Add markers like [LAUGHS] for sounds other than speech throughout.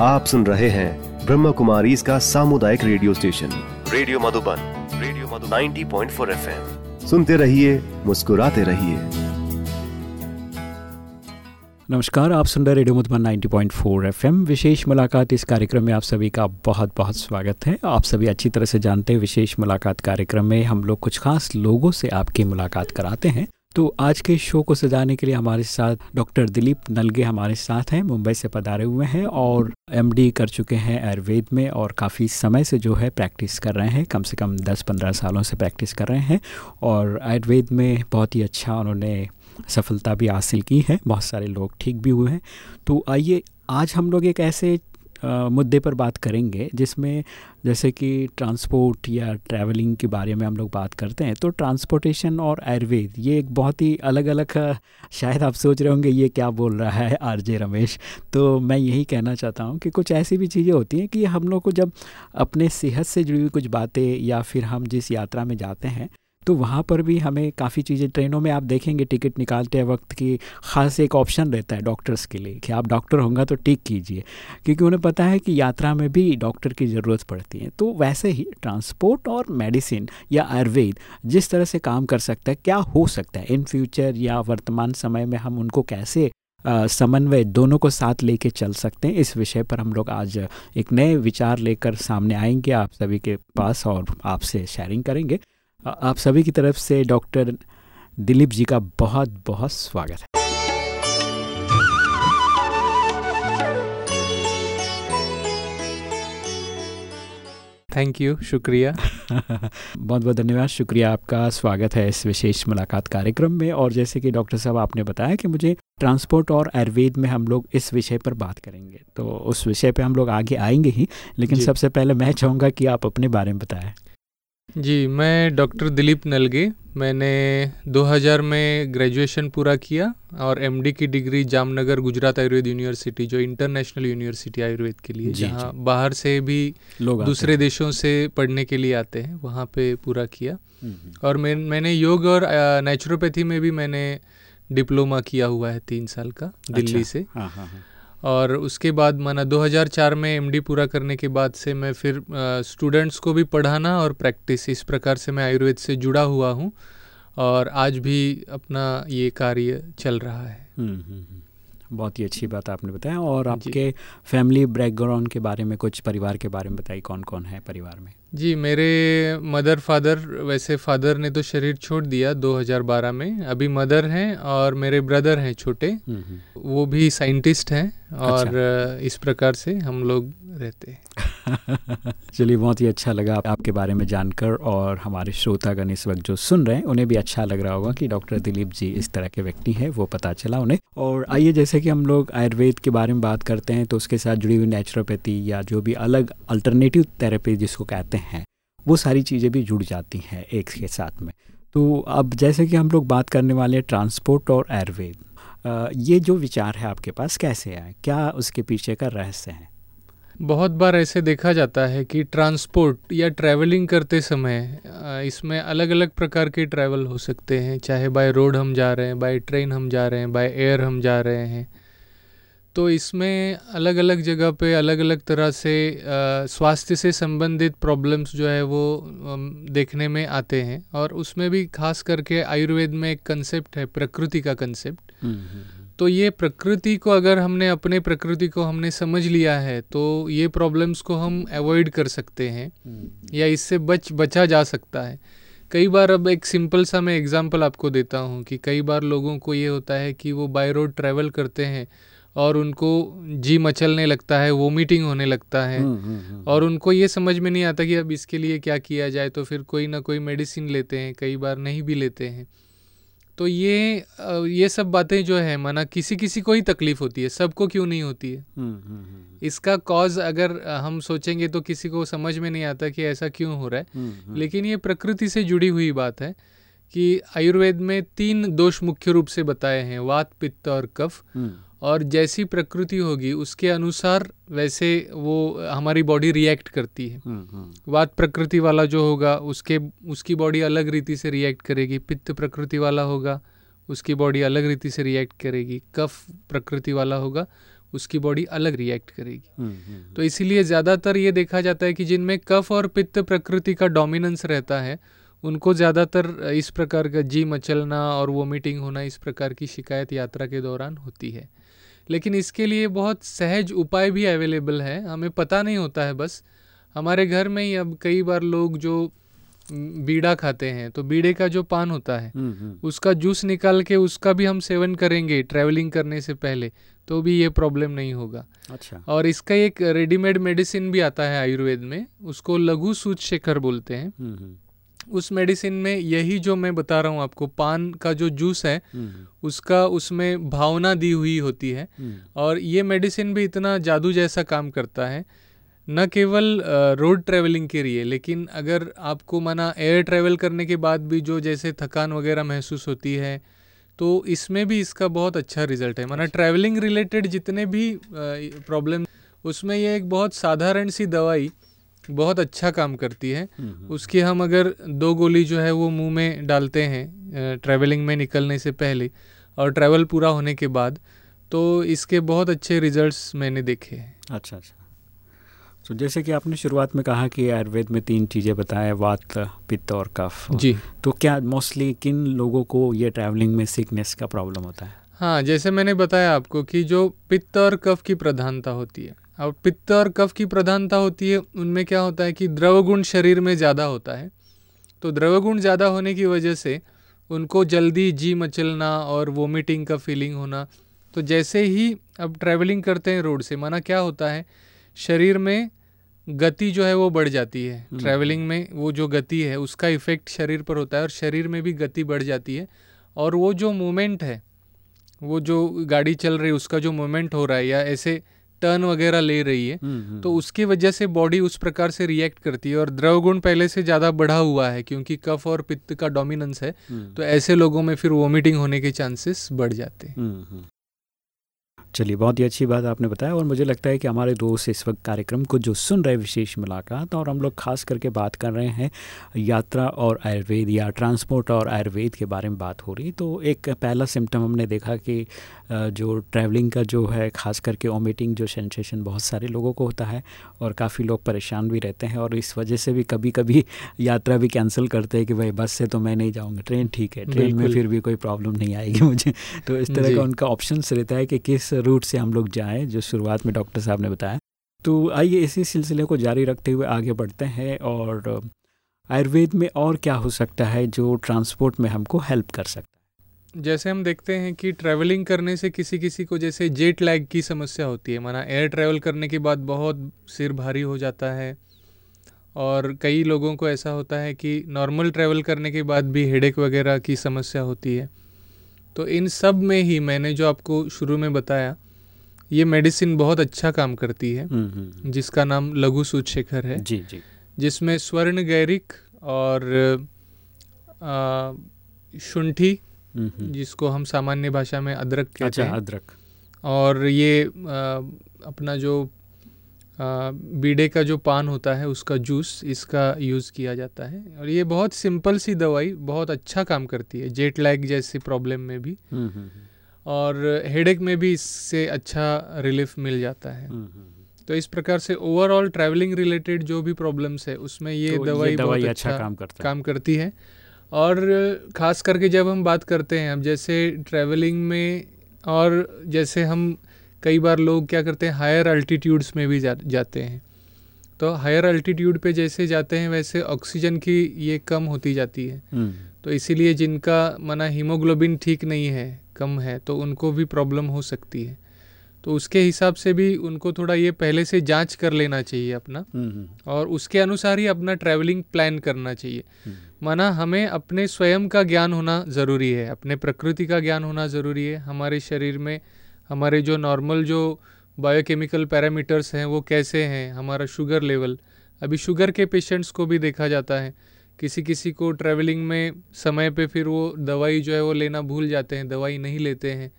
आप सुन रहे हैं ब्रह्म कुमारी इसका सामुदायिक radio station. Radio Madhuban radio Madhuban. 90.4 FM. सुनते रहिए मुस्कुराते रहिए। नमस्कार आप सुन रहे रेडियो मधुबन 90.4 एफएम। विशेष मुलाकात इस कार्यक्रम में आप सभी का बहुत बहुत स्वागत है। आप सभी अच्छी तरह से जानते हैं विशेष मुलाकात कार्यक्रम में हम लोग कुछ खास लोगों से आपकी मुलाकात कराते हैं। तो आज के शो को सजाने के लिए हमारे साथ डॉक्टर दिलीप नलगे हमारे साथ हैं, मुंबई से पधारे हुए हैं और एमडी कर चुके हैं आयुर्वेद में और काफ़ी समय से जो है प्रैक्टिस कर रहे हैं, कम से कम 10-15 सालों से प्रैक्टिस कर रहे हैं और आयुर्वेद में बहुत ही अच्छा उन्होंने सफलता भी हासिल की है, बहुत सारे लोग ठीक भी हुए हैं। तो आइए, आज हम लोग एक ऐसे मुद्दे पर बात करेंगे, जिसमें जैसे कि ट्रांसपोर्ट या ट्रैवलिंग के बारे में हम लोग बात करते हैं तो ट्रांसपोर्टेशन और आयुर्वेद, ये एक बहुत ही अलग अलग शायद आप सोच रहे होंगे, ये क्या बोल रहा है आरजे रमेश? तो मैं यही कहना चाहता हूँ कि कुछ ऐसी भी चीज़ें होती हैं कि हम लोग को जब अपने सेहत से जुड़ी हुई कुछ बातें या फिर हम जिस यात्रा में जाते हैं तो वहाँ पर भी हमें काफ़ी चीज़ें, ट्रेनों में आप देखेंगे टिकट निकालते वक्त की ख़ास एक ऑप्शन रहता है डॉक्टर्स के लिए कि आप डॉक्टर होंगे तो टिक कीजिए, क्योंकि उन्हें पता है कि यात्रा में भी डॉक्टर की ज़रूरत पड़ती है। तो वैसे ही ट्रांसपोर्ट और मेडिसिन या आयुर्वेद जिस तरह से काम कर सकता है, क्या हो सकता है? इन फ्यूचर या वर्तमान समय में हम उनको कैसे समन्वय दोनों को साथ लेके चल सकते हैं? इस विषय पर हम लोग आज एक नए विचार लेकर सामने आएँगे। आप सभी के पास और आपसे शेयरिंग करेंगे। आप सभी की तरफ़ से डॉक्टर दिलीप जी का बहुत बहुत स्वागत है। थैंक यू शुक्रिया। [LAUGHS] बहुत बहुत धन्यवाद शुक्रिया आपका स्वागत है इस विशेष मुलाकात कार्यक्रम में। और जैसे कि डॉक्टर साहब आपने बताया कि मुझे ट्रांसपोर्ट और आयुर्वेद में हम लोग इस विषय पर बात करेंगे। तो उस विषय पे हम लोग आगे आएँगे ही लेकिन सबसे पहले मैं चाहूँगा कि आप अपने बारे में बताएँ। जी मैं डॉक्टर दिलीप नलगे। मैंने 2000 में ग्रेजुएशन पूरा किया और एमडी की डिग्री जामनगर गुजरात आयुर्वेद यूनिवर्सिटी जो इंटरनेशनल यूनिवर्सिटी आयुर्वेद के लिए जहाँ बाहर से भी लोग दूसरे देशों से पढ़ने के लिए आते हैं वहाँ पे पूरा किया। हम्म, हम्म। और मैं मैंने योग और नेचुरोपैथी में भी मैंने डिप्लोमा किया हुआ है तीन साल का दिल्ली अच्छा, से। हाँ, हाँ, हाँ. और उसके बाद माना 2004 में एमडी पूरा करने के बाद से मैं फिर स्टूडेंट्स को भी पढ़ाना और प्रैक्टिस इस प्रकार से मैं आयुर्वेद से जुड़ा हुआ हूँ और आज भी अपना ये कार्य चल रहा है। हम्म, हम्म, हम्म। बहुत ही अच्छी बात आपने बताया और आपके फैमिली बैकग्राउंड के बारे में कुछ परिवार के बारे में बताइए कौन कौन है परिवार में? जी मेरे मदर फादर वैसे फादर ने तो शरीर छोड़ दिया 2012 में। अभी मदर हैं और मेरे ब्रदर हैं छोटे। वो भी साइंटिस्ट हैं। और अच्छा। इस प्रकार से हम लोग रहते हैं। [LAUGHS] चलिए बहुत ही अच्छा लगा आपके बारे में जानकर और हमारे श्रोतागण इस वक्त जो सुन रहे हैं उन्हें भी अच्छा लग रहा होगा कि डॉक्टर दिलीप जी इस तरह के व्यक्ति हैं वो पता चला उन्हें। और आइए जैसे कि हम लोग आयुर्वेद के बारे में बात करते हैं तो उसके साथ जुड़ी हुई नेचुरोपैथी या जो भी अलग अल्टरनेटिव थेरेपी जिसको कहते हैं वो सारी चीज़ें भी जुड़ जाती हैं एक के साथ में। तो अब जैसे कि हम लोग बात करने वाले हैं ट्रांसपोर्ट और आयुर्वेद। ये जो विचार है आपके पास कैसे आए? क्या उसके पीछे का रहस्य है? बहुत बार ऐसे देखा जाता है कि ट्रांसपोर्ट या ट्रैवलिंग करते समय इसमें अलग अलग प्रकार के ट्रैवल हो सकते हैं। चाहे बाय रोड हम जा रहे हैं, बाय ट्रेन हम जा रहे हैं, बाय एयर हम जा रहे हैं। तो इसमें अलग अलग जगह पे अलग अलग तरह से स्वास्थ्य से संबंधित प्रॉब्लम्स जो है वो देखने में आते हैं और उसमें भी खास करके आयुर्वेद में एक कंसेप्ट है प्रकृति का कंसेप्ट हम्म, हम्म, हम्म। तो ये प्रकृति को अगर हमने अपने प्रकृति को हमने समझ लिया है तो ये प्रॉब्लम्स को हम अवॉइड कर सकते हैं। या इससे बच बचा जा सकता है कई बार अब एक सिंपल सा मैं एग्जांपल आपको देता हूँ कि कई बार लोगों को ये होता है कि वो बाय रोड ट्रैवल करते हैं और उनको जी मचलने लगता है वोमिटिंग होने लगता है। हम्म, हम्म, और उनको ये समझ में नहीं आता कि अब इसके लिए क्या किया जाए तो फिर कोई ना कोई मेडिसिन लेते हैं कई बार नहीं भी लेते हैं। तो ये ये सब बातें जो है माना किसी किसी को ही तकलीफ़ होती है सबको क्यों नहीं होती है? हम्म, हम्म, हम्म, इसका कॉज अगर हम सोचेंगे तो किसी को समझ में नहीं आता कि ऐसा क्यों हो रहा है। लेकिन ये प्रकृति से जुड़ी हुई बात है कि आयुर्वेद में तीन दोष मुख्य रूप से बताए हैं वात पित्त और कफ। और जैसी प्रकृति होगी उसके अनुसार वैसे वो हमारी बॉडी रिएक्ट करती है। हम्म, हम्म। वात प्रकृति वाला जो होगा उसके उसकी बॉडी अलग रीति से रिएक्ट करेगी पित्त प्रकृति वाला होगा उसकी बॉडी अलग रीति से रिएक्ट करेगी कफ प्रकृति वाला होगा उसकी बॉडी अलग रिएक्ट करेगी। हम्म, तो इसीलिए ज़्यादातर ये देखा जाता है कि जिनमें कफ और पित्त प्रकृति का डोमिनेंस रहता है उनको ज़्यादातर इस प्रकार का जी मचलना और वोमिटिंग होना इस प्रकार की शिकायत यात्रा के दौरान होती है। लेकिन इसके लिए बहुत सहज उपाय भी अवेलेबल है। हमें पता नहीं होता है बस। हमारे घर में ही अब कई बार लोग जो बीड़ा खाते हैं तो बीड़े का जो पान होता है हम्म, हम्म। उसका जूस निकाल के उसका भी हम सेवन करेंगे ट्रैवलिंग करने से पहले तो भी ये प्रॉब्लम नहीं होगा। अच्छा। और इसका एक रेडीमेड मेडिसिन भी आता है आयुर्वेद में उसको लघु सूच शेखर बोलते हैं। हम्म, उस मेडिसिन में यही जो मैं बता रहा हूँ आपको पान का जो जूस है उसका उसमें भावना दी हुई होती है और ये मेडिसिन भी इतना जादू जैसा काम करता है न केवल रोड ट्रैवलिंग के लिए लेकिन अगर आपको माना एयर ट्रैवल करने के बाद भी जो जैसे थकान वगैरह महसूस होती है तो इसमें भी इसका बहुत अच्छा रिज़ल्ट है। माना ट्रैवलिंग रिलेटेड जितने भी प्रॉब्लम उसमें ये एक बहुत साधारण सी दवाई बहुत अच्छा काम करती है। हम्म, हम्म। उसकी हम अगर दो गोली जो है वो मुँह में डालते हैं ट्रैवलिंग में निकलने से पहले और ट्रैवल पूरा होने के बाद तो इसके बहुत अच्छे रिजल्ट्स मैंने देखे हैं। अच्छा अच्छा। तो जैसे कि आपने शुरुआत में कहा कि आयुर्वेद में तीन चीज़ें बताएँ वात पित्त और कफ। जी। तो क्या मोस्टली किन लोगों को ये ट्रैवलिंग में सिकनेस का प्रॉब्लम होता है? हाँ जैसे मैंने बताया आपको कि जो पित्त और कफ की प्रधानता होती है और पित्त और कफ की प्रधानता होती है उनमें क्या होता है कि द्रवगुण शरीर में ज़्यादा होता है। तो द्रव गुण ज़्यादा होने की वजह से उनको जल्दी जी मचलना और वोमिटिंग का फीलिंग होना। तो जैसे ही अब ट्रैवलिंग करते हैं रोड से माना क्या होता है शरीर में गति जो है वो बढ़ जाती है। हम्म। ट्रैवलिंग में वो जो गति है उसका इफ़ेक्ट शरीर पर होता है और शरीर में भी गति बढ़ जाती है। और वो जो मोमेंट है वो जो गाड़ी चल रही है उसका जो मोमेंट हो रहा है या ऐसे टर्न वगैरह ले रही है हम्म, हम्म। तो उसकी वजह से बॉडी उस प्रकार से रिएक्ट करती है और द्रव गुण पहले से ज़्यादा बढ़ा हुआ है क्योंकि कफ और पित्त का डोमिनेंस है तो ऐसे लोगों में फिर वोमिटिंग होने के चांसेस बढ़ जाते हैं। चलिए बहुत ही अच्छी बात आपने बताया और मुझे लगता है कि हमारे दोस्त इस वक्त कार्यक्रम को जो सुन रहे विशेष मुलाकात और हम लोग खास करके बात कर रहे हैं यात्रा और आयुर्वेद या ट्रांसपोर्ट और आयुर्वेद के बारे में बात हो रही। तो एक पहला सिम्टम हमने देखा कि जो ट्रैवलिंग का जो है ख़ास करके वोमिटिंग जो सेंसेशन बहुत सारे लोगों को होता है और काफ़ी लोग परेशान भी रहते हैं और इस वजह से भी कभी कभी यात्रा भी कैंसिल करते हैं कि भाई बस से तो मैं नहीं जाऊँगा। ट्रेन ठीक है ट्रेन में फिर भी कोई प्रॉब्लम नहीं आएगी मुझे। तो इस तरह का उनका ऑप्शन रहता है कि किस रूट से हम लोग जाएँ, जो शुरुआत में डॉक्टर साहब ने बताया। तो आइए इसी सिलसिले को जारी रखते हुए आगे बढ़ते हैं और आयुर्वेद में और क्या हो सकता है जो ट्रांसपोर्ट में हमको हेल्प कर सकता है? जैसे हम देखते हैं कि ट्रैवलिंग करने से किसी किसी को जैसे जेट लैग की समस्या होती है, माना एयर ट्रैवल करने के बाद बहुत सिर भारी हो जाता है और कई लोगों को ऐसा होता है कि नॉर्मल ट्रैवल करने के बाद भी हेडेक वगैरह की समस्या होती है। तो इन सब में ही मैंने जो आपको शुरू में बताया ये मेडिसिन बहुत अच्छा काम करती है। हम्म, हम्म, हम्म। जिसका नाम लघु सूचेखर है। जी जी। जिसमें स्वर्ण गैरिक और शुंठी जिसको हम सामान्य भाषा में अदरक कहते अच्छा, हैं। अदरक। और ये आ, अपना जो बीड़े का जो पान होता है उसका जूस इसका यूज़ किया जाता है। और ये बहुत सिंपल सी दवाई बहुत अच्छा काम करती है जेट लैग जैसी प्रॉब्लम में भी। हम्म, हम्म, हम्म। और हेडेक में भी इससे अच्छा रिलीफ मिल जाता है। तो इस प्रकार से ओवरऑल ट्रैवलिंग रिलेटेड जो भी प्रॉब्लम्स है उसमें ये तो दवाई, ये दवाई बहुत अच्छा, अच्छा काम, करता काम करती है। और ख़ास करके जब हम बात करते हैं अब जैसे ट्रैवलिंग में और जैसे हम कई बार लोग क्या करते हैं हायर अल्टीट्यूड्स में भी जा, जाते हैं। तो हायर अल्टीट्यूड पे जैसे जाते हैं वैसे ऑक्सीजन की ये कम होती जाती है। हम्म। तो इसीलिए जिनका मना हीमोग्लोबिन ठीक नहीं है कम है तो उनको भी प्रॉब्लम हो सकती है। तो उसके हिसाब से भी उनको थोड़ा ये पहले से जाँच कर लेना चाहिए अपना। हम्म, हम्म। और उसके अनुसार ही अपना ट्रैवलिंग प्लान करना चाहिए। माना हमें अपने स्वयं का ज्ञान होना ज़रूरी है अपने प्रकृति का ज्ञान होना ज़रूरी है। हमारे शरीर में हमारे जो नॉर्मल जो बायोकेमिकल पैरामीटर्स हैं वो कैसे हैं? हमारा शुगर लेवल अभी शुगर के पेशेंट्स को भी देखा जाता है। किसी किसी को ट्रैवलिंग में समय पे फिर वो दवाई जो है वो लेना भूल जाते हैं दवाई नहीं लेते हैं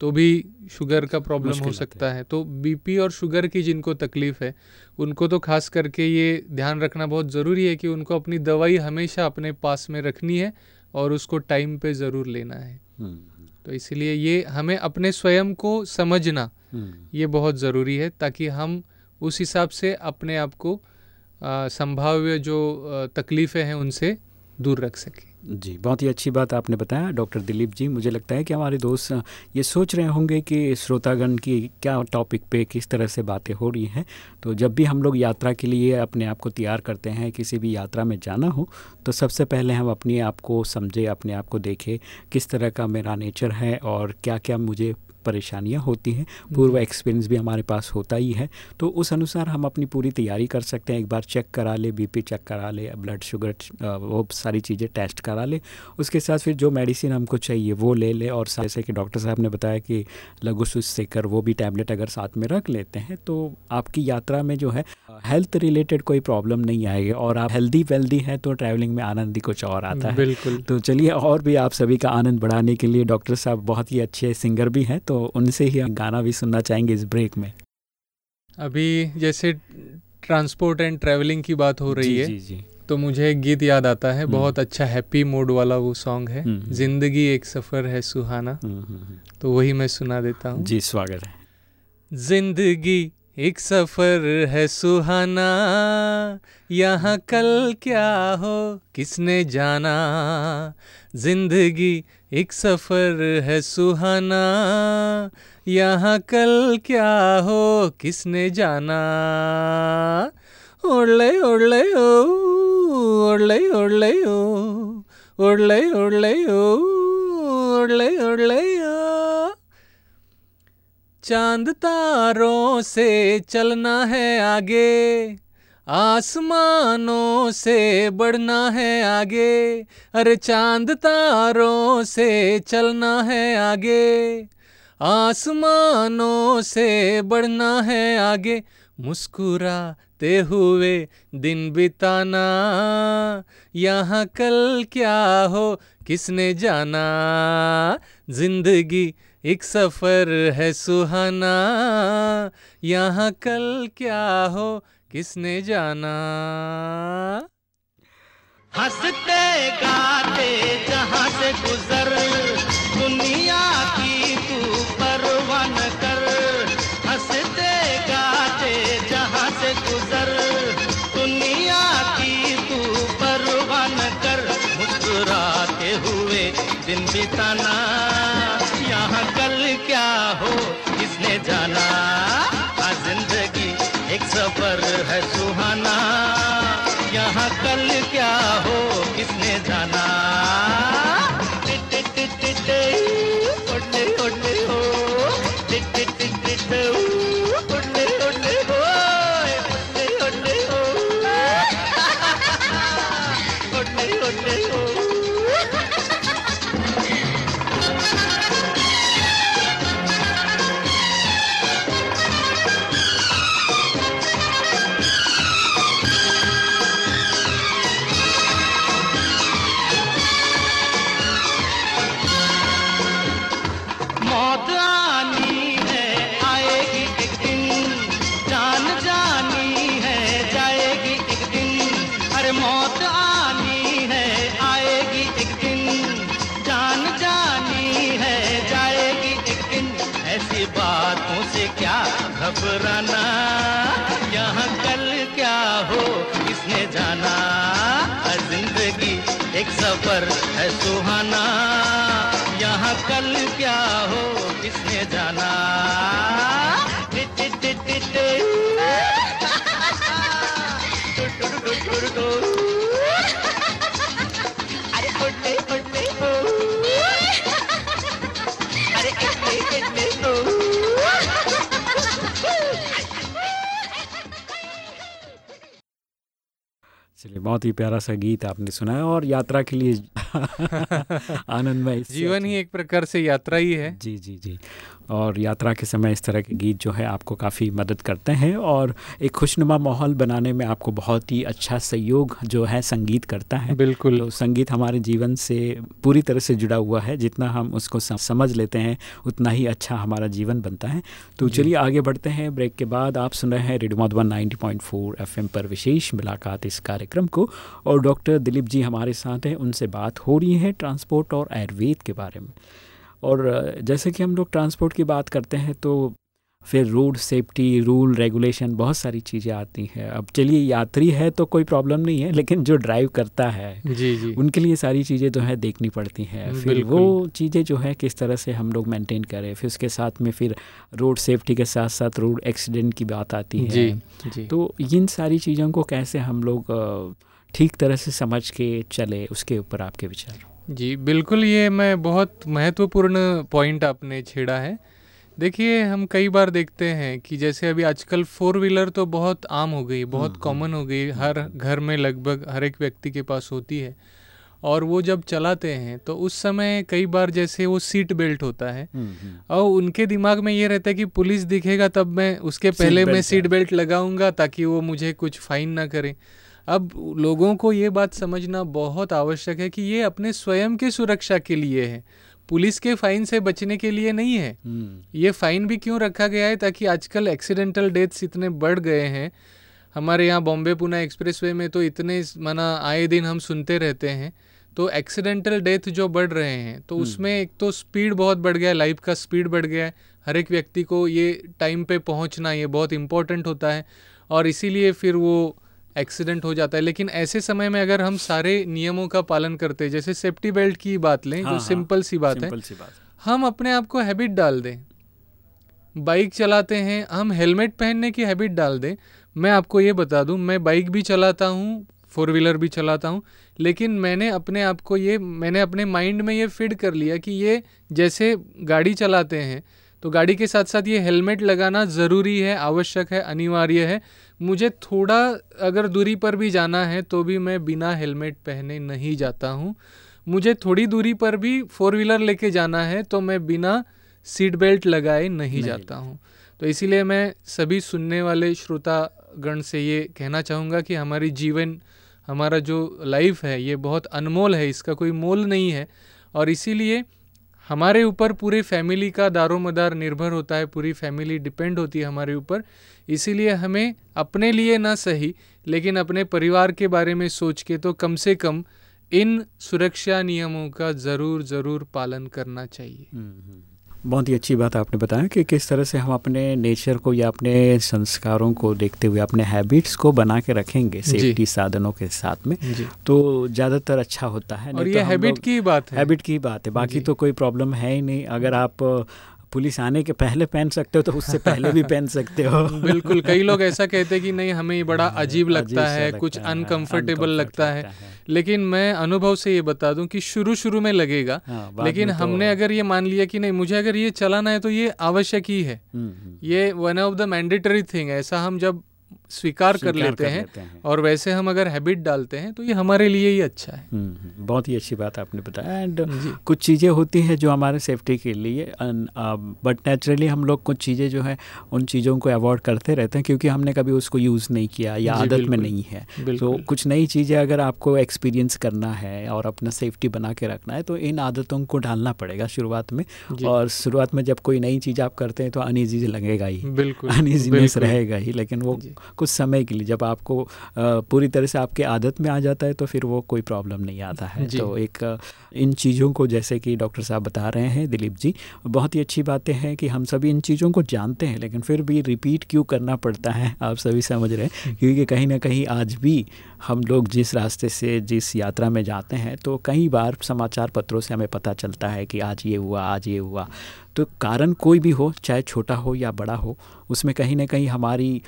तो भी शुगर का प्रॉब्लम हो सकता है। तो बीपी और शुगर की जिनको तकलीफ़ है उनको तो खास करके ये ध्यान रखना बहुत ज़रूरी है कि उनको अपनी दवाई हमेशा अपने पास में रखनी है और उसको टाइम पे ज़रूर लेना है। हम्म। तो इसलिए ये हमें अपने स्वयं को समझना ये बहुत ज़रूरी है ताकि हम उस हिसाब से अपने आप को संभाव्य जो तकलीफ़ें हैं उनसे दूर रख सकें। जी, बहुत ही अच्छी बात आपने बताया। डॉक्टर दिलीप जी, मुझे लगता है कि हमारे दोस्त ये सोच रहे होंगे कि श्रोतागण की क्या टॉपिक पे किस तरह से बातें हो रही हैं। तो जब भी हम लोग यात्रा के लिए अपने आप को तैयार करते हैं, किसी भी यात्रा में जाना हो तो सबसे पहले हम अपने आप को समझे, अपने आप को देखें, किस तरह का मेरा नेचर है और क्या क्या मुझे परेशानियाँ होती हैं। पूर्व एक्सपीरियंस भी हमारे पास होता ही है। तो उस अनुसार हम अपनी पूरी तैयारी कर सकते हैं। एक बार चेक करा ले बीपी चेक करा ले ब्लड शुगर वो सारी चीज़ें टेस्ट करा ले। उसके साथ फिर जो मेडिसिन हमको चाहिए वो ले ले और जैसे कि डॉक्टर साहब ने बताया कि लघु सुस्त सेकर वो भी टैबलेट अगर साथ में रख लेते हैं तो आपकी यात्रा में जो है हेल्थ रिलेटेड कोई प्रॉब्लम नहीं आएगी और आप हेल्दी वेल्दी हैं तो ट्रैवलिंग में आनंद ही कुछ और आता है। बिल्कुल। तो चलिए और भी आप सभी का आनंद बढ़ाने के लिए डॉक्टर साहब बहुत ही अच्छे सिंगर भी हैं तो उनसे ही हम गाना भी सुनना चाहेंगे इस ब्रेक में अभी जैसे ट्रांसपोर्ट एंड ट्रैवलिंग की बात हो रही जी, है जी, जी. तो मुझे एक गीत याद आता है हम्म। बहुत अच्छा हैप्पी मोड वाला वो सॉन्ग है हम्म, हम्म। ज़िंदगी एक सफ़र है सुहाना तो वही मैं सुना देता हूँ जी स्वागत है ज़िंदगी एक सफ़र है सुहाना, यहाँ कल क्या हो, किसने जाना? ज़िंदगी एक सफ़र है सुहाना, यहाँ कल क्या हो, किसने जाना? ओढ़ले ओढ़ले, ओ, ओढ़ले ओढ़ले, ओ, ओढ़ले ओढ़ले, ओ, ओढ़ले ओढ़ले, ओ। चाँद तारों से चलना है आगे, आसमानों से बढ़ना है आगे, अरे चाँद तारों से चलना है आगे, आसमानों से बढ़ना है आगे, मुस्कुराते हुए दिन बिताना, यहाँ कल क्या हो, किसने जाना, ज़िंदगी एक सफ़र है सुहाना, यहाँ कल क्या हो, किसने जाना? हँसते गाते जहाँ से गुजर, दुनिया की तू परवान कर। हँसते गाते जहाँ से गुजर, दुनिया की तू परवान कर। मुस्कुराते हुए दिन बिताना घबराना यहाँ कल क्या हो किसने जाना। ज़िंदगी एक सफ़र है सुहाना। यहाँ कल क्या हो किसने जाना। चलिए बहुत ही प्यारा सा गीत आपने सुनाया और यात्रा के लिए [LAUGHS] [LAUGHS] आनंदमय जीवन ही एक प्रकार से यात्रा ही है। जी जी जी। और यात्रा के समय इस तरह के गीत जो है आपको काफ़ी मदद करते हैं और एक खुशनुमा माहौल बनाने में आपको बहुत ही अच्छा सहयोग जो है संगीत करता है। बिल्कुल। तो संगीत हमारे जीवन से पूरी तरह से जुड़ा हुआ है जितना हम उसको समझ लेते हैं उतना ही अच्छा हमारा जीवन बनता है। तो चलिए आगे बढ़ते हैं ब्रेक के बाद आप सुन रहे हैं रेडियो मधुबन नाइनटी पॉइंट पर विशेष मुलाकात इस कार्यक्रम को और डॉक्टर दिलीप जी हमारे साथ हैं उनसे बात हो रही है ट्रांसपोर्ट और आयुर्वेद के बारे में। और जैसे कि हम लोग ट्रांसपोर्ट की बात करते हैं तो फिर रोड सेफ्टी रूल रेगुलेशन बहुत सारी चीज़ें आती हैं। अब चलिए यात्री है तो कोई प्रॉब्लम नहीं है लेकिन जो ड्राइव करता है जी जी। उनके लिए सारी चीज़ें जो है देखनी पड़ती हैं। फिर वो चीज़ें जो है किस तरह से हम लोग मेंटेन करें। फिर उसके साथ में फिर रोड सेफ्टी के साथ साथ रोड एक्सीडेंट की बात आती है। जी। जी तो इन सारी चीज़ों को कैसे हम लोग ठीक तरह से समझ के चले उसके ऊपर आपके विचार जी बिल्कुल ये मैं बहुत महत्वपूर्ण पॉइंट आपने छेड़ा है। देखिए हम कई बार देखते हैं कि जैसे अभी आजकल फोर व्हीलर तो बहुत आम हो गई बहुत हम्म, कॉमन हो गई हर घर में लगभग हर एक व्यक्ति के पास होती है। और वो जब चलाते हैं तो उस समय कई बार जैसे वो सीट बेल्ट होता है और उनके दिमाग में ये रहता है कि पुलिस दिखेगा तब मैं उसके पहले मैं सीट बेल्ट लगाऊँगा ताकि वो मुझे कुछ फाइन ना करे। अब लोगों को ये बात समझना बहुत आवश्यक है कि ये अपने स्वयं के सुरक्षा के लिए है। पुलिस के फाइन से बचने के लिए नहीं है। हम्म, ये फाइन भी क्यों रखा गया है ताकि आजकल एक्सीडेंटल डेथ्स इतने बढ़ गए हैं? हमारे यहाँ बॉम्बे पुणे एक्सप्रेसवे में तो इतने माना आए दिन हम सुनते रहते हैं। तो एक्सीडेंटल डेथ जो बढ़ रहे हैं तो उसमें एक तो स्पीड बहुत बढ़ गया है लाइफ का स्पीड बढ़ गया है। हर एक व्यक्ति को ये टाइम पे पहुँचना ये बहुत इम्पोर्टेंट होता है। और इसीलिए फिर वो एक्सीडेंट हो जाता है। लेकिन ऐसे समय में अगर हम सारे नियमों का पालन करते हैं जैसे सेफ्टी बेल्ट की बात लें हाँ, जो हाँ, सिंपल सी बात है सी बात। हम अपने आप को हैबिट डाल दें। बाइक चलाते हैं हम हेलमेट पहनने की हैबिट डाल दें। मैं आपको ये बता दूँ मैं बाइक भी चलाता हूँ फोर व्हीलर भी चलाता हूँ लेकिन मैंने अपने आप को ये मैंने अपने माइंड में ये फिट कर लिया कि ये जैसे गाड़ी चलाते हैं तो गाड़ी के साथ साथ ये हेलमेट लगाना ज़रूरी है आवश्यक है अनिवार्य है। मुझे थोड़ा अगर दूरी पर भी जाना है तो भी मैं बिना हेलमेट पहने नहीं जाता हूँ। मुझे थोड़ी दूरी पर भी फोर व्हीलर लेके जाना है तो मैं बिना सीट बेल्ट लगाए नहीं, नहीं जाता हूँ। तो इसीलिए मैं सभी सुनने वाले श्रोतागण से ये कहना चाहूँगा कि हमारी जीवन हमारा जो लाइफ है ये बहुत अनमोल है इसका कोई मोल नहीं है। और इसीलिए हमारे ऊपर पूरी फैमिली का दारोमदार निर्भर होता है पूरी फैमिली डिपेंड होती है हमारे ऊपर। इसीलिए हमें अपने लिए ना सही लेकिन अपने परिवार के बारे में सोच के तो कम से कम इन सुरक्षा नियमों का ज़रूर ज़रूर पालन करना चाहिए। हम्म, बहुत ही अच्छी बात आपने बताया कि किस तरह से हम अपने नेचर को या अपने संस्कारों को देखते हुए अपने हैबिट्स को बना के रखेंगे सेफ्टी साधनों के साथ में तो ज़्यादातर अच्छा होता है। और ये तो हैबिट की बात है। हैबिट की बात है। बाकी तो कोई प्रॉब्लम है ही नहीं। अगर आप पुलिस आने के पहले पहन सकते हो तो उससे पहले भी पहन सकते हो। [LAUGHS] बिल्कुल कई लोग ऐसा कहते हैं कि नहीं हमें ये बड़ा अजीब लगता सा है कुछ लगता है, अनकंफर्टेबल uncomfort लगता है। लेकिन मैं अनुभव से ये बता दूँ कि शुरू शुरू में लगेगा हाँ, लेकिन में तो- हमने अगर ये मान लिया कि नहीं मुझे अगर ये चलाना है तो ये आवश्यक ही है। हम्म, हम्म, ये one of the mandatory thing ऐसा हम जब स्वीकार कर लेते हैं हैं। और वैसे हम अगर हैबिट डालते हैं तो ये हमारे लिए ही अच्छा है। हम्म, हम्म, बहुत ही अच्छी बात आपने बताया। एंड कुछ चीज़ें होती हैं जो हमारे सेफ्टी के लिए बट नेचुरली हम लोग कुछ चीज़ें जो है उन चीज़ों को अवॉइड करते रहते हैं क्योंकि हमने कभी उसको यूज़ नहीं किया या आदत में नहीं है। तो कुछ नई चीज़ें अगर आपको एक्सपीरियंस करना है और अपना सेफ्टी बना के रखना है तो इन आदतों को डालना पड़ेगा शुरुआत में। और शुरुआत में जब कोई नई चीज़ आप करते हैं तो अनईजी लगेगा ही। बिल्कुल अनईजीनेस रहेगा ही लेकिन वो। कुछ समय के लिए जब आपको पूरी तरह से आपके आदत में आ जाता है तो फिर वो कोई प्रॉब्लम नहीं आता है। तो एक इन चीज़ों को जैसे कि डॉक्टर साहब बता रहे हैं दिलीप जी बहुत ही अच्छी बातें हैं कि हम सभी इन चीज़ों को जानते हैं लेकिन फिर भी रिपीट क्यों करना पड़ता है आप सभी समझ रहे हैं क्योंकि कहीं ना कहीं आज भी हम लोग जिस रास्ते से जिस यात्रा में जाते हैं तो कई बार समाचार पत्रों से हमें पता चलता है कि आज ये हुआ आज ये हुआ तो कारण कोई भी हो चाहे छोटा हो या बड़ा हो उसमें कहीं ना कहीं हमारी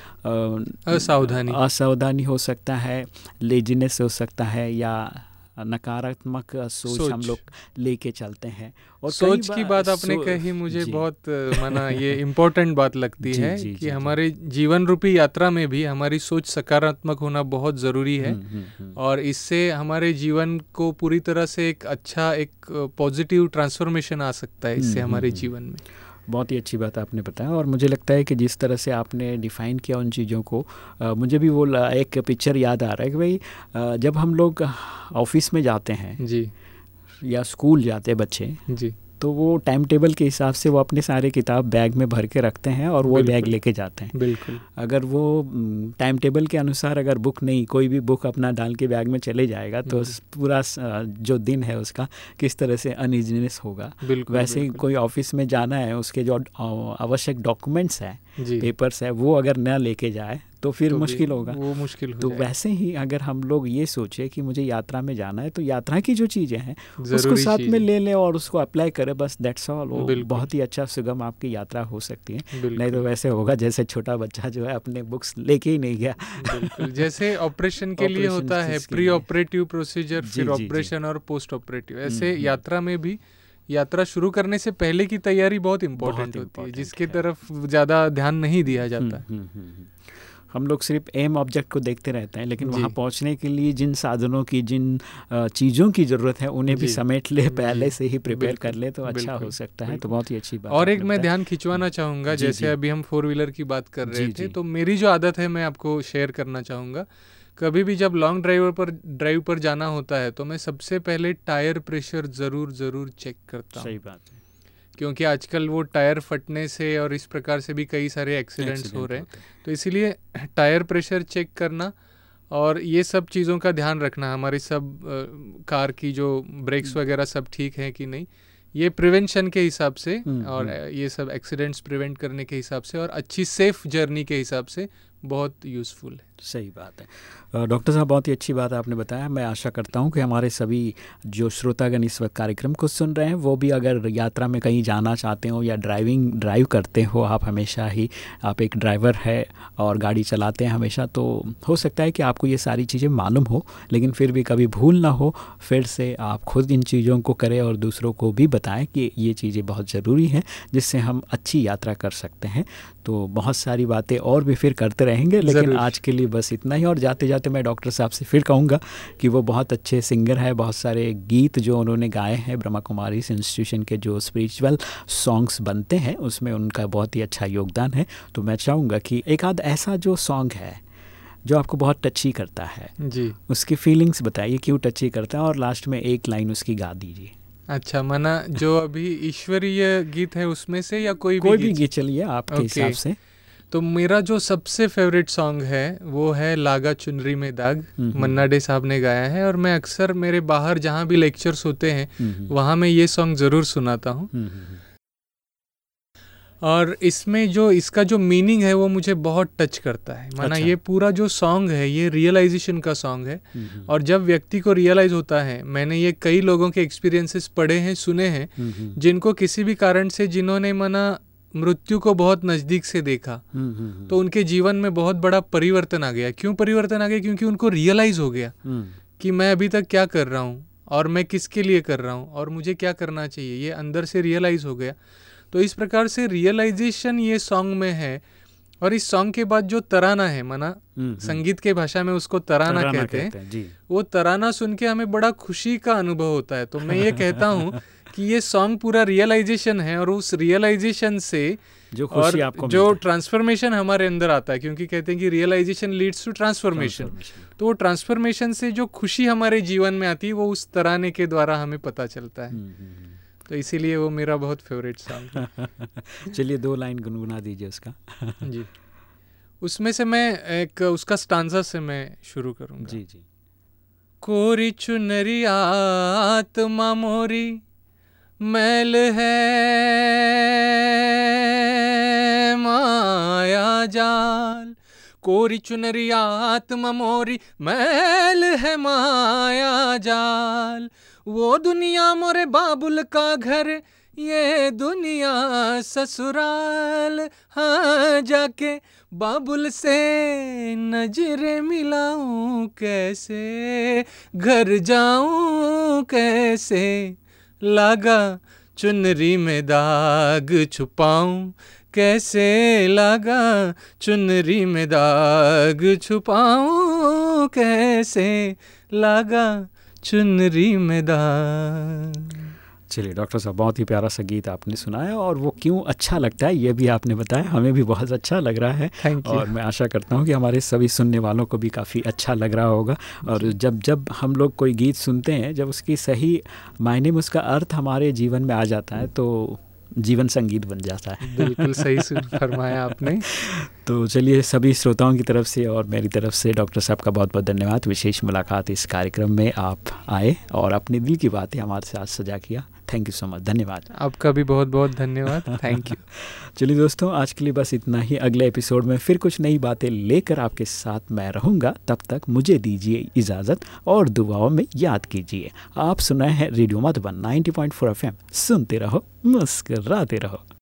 असावधानी। असावधानी हो सकता है लेजीनेस हो सकता है या नकारात्मक सोच, सोच। हम लोग लेके चलते हैं और सोच की बात आपने कही मुझे बहुत माना ये [LAUGHS] इम्पोर्टेंट बात लगती जी, है जी, कि जी। हमारे जीवन रूपी यात्रा में भी हमारी सोच सकारात्मक होना बहुत ज़रूरी है हम्म, हम्म, हम्म। और इससे हमारे जीवन को पूरी तरह से एक अच्छा एक पॉजिटिव ट्रांसफॉर्मेशन आ सकता है इससे हम्म, हमारे हम्म, जीवन में बहुत ही अच्छी बात आपने बताया और मुझे लगता है कि जिस तरह से आपने डिफ़ाइन किया उन चीज़ों को आ, मुझे भी वो एक पिक्चर याद आ रहा है कि भाई जब हम लोग ऑफ़िस में जाते हैं जी। या स्कूल जाते हैं बच्चे जी। तो वो टाइम टेबल के हिसाब से वो अपने सारे किताब बैग में भर के रखते हैं और वो बैग लेके जाते हैं। बिल्कुल। अगर वो टाइम टेबल के अनुसार अगर बुक नहीं कोई भी बुक अपना डाल के बैग में चले जाएगा तो हम्म। पूरा जो दिन है उसका किस तरह से अनइजनेस होगा। वैसे ही कोई ऑफ़िस में जाना है उसके जो आवश्यक डॉक्यूमेंट्स हैं पेपर्स है वो अगर न लेके जाए तो फिर तो मुश्किल होगा। वो मुश्किल हो तो वैसे ही अगर हम लोग ये सोचे कि मुझे यात्रा में जाना है तो यात्रा की जो चीज़ें हैं उसको साथ में ले लें और उसको अप्लाई करें बस दैट्स ऑल वो बहुत ही अच्छा सुगम आपकी यात्रा हो सकती है। नहीं तो वैसे होगा जैसे छोटा बच्चा जो है अपने बुक्स लेके ही नहीं गया। जैसे ऑपरेशन के लिए होता है प्री ऑपरेटिव प्रोसीजर फिर ऑपरेशन और पोस्ट ऑपरेटिव ऐसे हम्म, हम्म। यात्रा में भी यात्रा शुरू करने से पहले की तैयारी बहुत इम्पोर्टेंट होती है जिसकी तरफ़ ज़्यादा ध्यान नहीं दिया जाता। हम लोग सिर्फ़ एम ऑब्जेक्ट को देखते रहते हैं लेकिन वहाँ पहुँचने के लिए जिन साधनों की जिन चीज़ों की ज़रूरत है उन्हें भी समेट ले पहले से ही प्रिपेयर कर ले तो अच्छा हो सकता है तो बहुत ही अच्छी बात और एक मैं ध्यान खिंचवाना चाहूँगा जैसे अभी हम फोर व्हीलर की बात कर रहे थे तो मेरी जो आदत है मैं आपको शेयर करना चाहूँगा। कभी भी जब लॉन्ग ड्राइवर पर ड्राइव पर जाना होता है तो मैं सबसे पहले टायर प्रेशर ज़रूर ज़रूर चेक करता हूँ। सही बात है। क्योंकि आजकल वो टायर फटने से और इस प्रकार से भी कई सारे एक्सीडेंट्स हो रहे हैं तो इसीलिए टायर प्रेशर चेक करना और ये सब चीज़ों का ध्यान रखना हमारी सब आ, कार की जो ब्रेक्स हम्म। वगैरह सब ठीक है कि नहीं ये प्रिवेंशन के हिसाब से हम्म, और हम्म। ये सब एक्सीडेंट्स प्रिवेंट करने के हिसाब से और अच्छी सेफ़ जर्नी के हिसाब से बहुत यूज़फुल है सही बात है। डॉक्टर साहब बहुत ही अच्छी बात आपने बताया। मैं आशा करता हूँ कि हमारे सभी जो श्रोतागण इस वक्त कार्यक्रम को सुन रहे हैं वो भी अगर यात्रा में कहीं जाना चाहते हो या ड्राइविंग ड्राइव करते हो आप हमेशा ही आप एक ड्राइवर है और गाड़ी चलाते हैं हमेशा तो हो सकता है कि आपको ये सारी चीज़ें मालूम हो लेकिन फिर भी कभी भूल ना हो फिर से आप खुद इन चीज़ों को करें और दूसरों को भी बताएँ कि ये चीज़ें बहुत ज़रूरी हैं जिससे हम अच्छी यात्रा कर सकते हैं। तो बहुत सारी बातें और भी फिर करते रहेंगे लेकिन आज के लिए बस इतना ही। और जाते जाते मैं डॉक्टर साहब से फिर कहूँगा कि वो बहुत अच्छे सिंगर हैं बहुत सारे गीत जो उन्होंने गाए हैं ब्रह्मा कुमारी इंस्टीट्यूशन के जो स्पिरिचुअल सॉन्ग्स बनते हैं उसमें उनका बहुत ही अच्छा योगदान है। तो मैं चाहूँगा कि एक आध ऐसा जो सॉन्ग है जो आपको बहुत टची करता है जी। उसकी फीलिंग्स बताइए क्यों टची करता है? और लास्ट में एक लाइन उसकी गा दीजिए। अच्छा मना जो अभी ईश्वरीय गीत है उसमें से या कोई कोई भी, भी गीत चलिए आपके हिसाब से। तो मेरा जो सबसे फेवरेट सॉन्ग है वो है लागा चुनरी में दाग। मन्ना डे साहब ने गाया है और मैं अक्सर मेरे बाहर जहाँ भी लेक्चर्स होते हैं वहाँ मैं ये सॉन्ग ज़रूर सुनाता हूँ। और इसमें जो इसका जो मीनिंग है वो मुझे बहुत टच करता है। माना अच्छा। ये पूरा जो सॉन्ग है ये रियलाइजेशन का सॉन्ग है। और जब व्यक्ति को रियलाइज़ होता है मैंने ये कई लोगों के एक्सपीरियंसेस पढ़े हैं सुने हैं जिनको किसी भी कारण से जिन्होंने मना मृत्यु को बहुत नज़दीक से देखा तो उनके जीवन में बहुत बड़ा परिवर्तन आ गया। क्यों परिवर्तन आ गया? क्योंकि उनको रियलाइज़ हो गया कि मैं अभी तक क्या कर रहा हूँ और मैं किसके लिए कर रहा हूँ और मुझे क्या करना चाहिए। ये अंदर से रियलाइज़ हो गया। तो इस प्रकार से रियलाइजेशन ये सॉन्ग में है और इस सॉन्ग के बाद जो तराना है मना हम्म, हम्म। संगीत के भाषा में उसको तराना, तराना कहते, कहते हैं। वो तराना सुन के हमें बड़ा खुशी का अनुभव होता है। तो मैं ये कहता हूँ कि ये सॉन्ग पूरा रियलाइजेशन है और उस रियलाइजेशन से जो खुशी आपको जो ट्रांसफॉर्मेशन हमारे अंदर आता है क्योंकि कहते हैं कि रियलाइजेशन लीड्स टू ट्रांसफॉर्मेशन तो वो ट्रांसफॉर्मेशन से जो खुशी हमारे जीवन में आती है वो उस तराने के द्वारा हमें पता चलता है। हम्म, तो इसीलिए वो मेरा बहुत फेवरेट सॉन्ग [LAUGHS] चलिए दो लाइन गुनगुना दीजिए उसका। [LAUGHS] जी। उसमें से मैं एक उसका स्टांजा से मैं शुरू करूँगा। जी जी। कोरी चुनरी आत्मा मोरी मैल है। माया जाल, कोरी चुनरी आत्मा मोरी, मैल है माया जाल। वो दुनिया मोरे बाबुल का घर, ये दुनिया ससुराल। हाँ जाके बाबुल से नजरे मिलाऊं कैसे, घर जाऊँ कैसे? लगा, चुनरी में दाग छुपाऊं। कैसे लागा, चुनरी में दाग छुपाऊं? कैसे लागा, चुनरी मैदान चलिए डॉक्टर साहब बहुत ही प्यारा सा गीत आपने सुनाया और वो क्यों अच्छा लगता है ये भी आपने बताया हमें भी बहुत अच्छा लग रहा है और मैं आशा करता हूँ कि हमारे सभी सुनने वालों को भी काफ़ी अच्छा लग रहा होगा और जब जब हम लोग कोई गीत सुनते हैं जब उसकी सही मायने में उसका अर्थ हमारे जीवन में आ जाता है तो जीवन संगीत बन जाता है। बिल्कुल सही [LAUGHS] सुन फरमाया आपने। तो चलिए सभी श्रोताओं की तरफ़ से और मेरी तरफ़ से डॉक्टर साहब का बहुत बहुत धन्यवाद। विशेष मुलाकात इस कार्यक्रम में आप आए और अपने दिल की बातें हमारे साथ सजा किया। थैंक यू सो मच धन्यवाद। आपका भी बहुत बहुत धन्यवाद। [LAUGHS] थैंक यू चलिए दोस्तों आज के लिए बस इतना ही। अगले एपिसोड में फिर कुछ नई बातें लेकर आपके साथ मैं रहूँगा। तब तक मुझे दीजिए इजाज़त और दुआओं में याद कीजिए। आप सुनाए हैं रेडियो मधुबन 90.4 एफएम। सुनते रहो मुस्कराते रहो।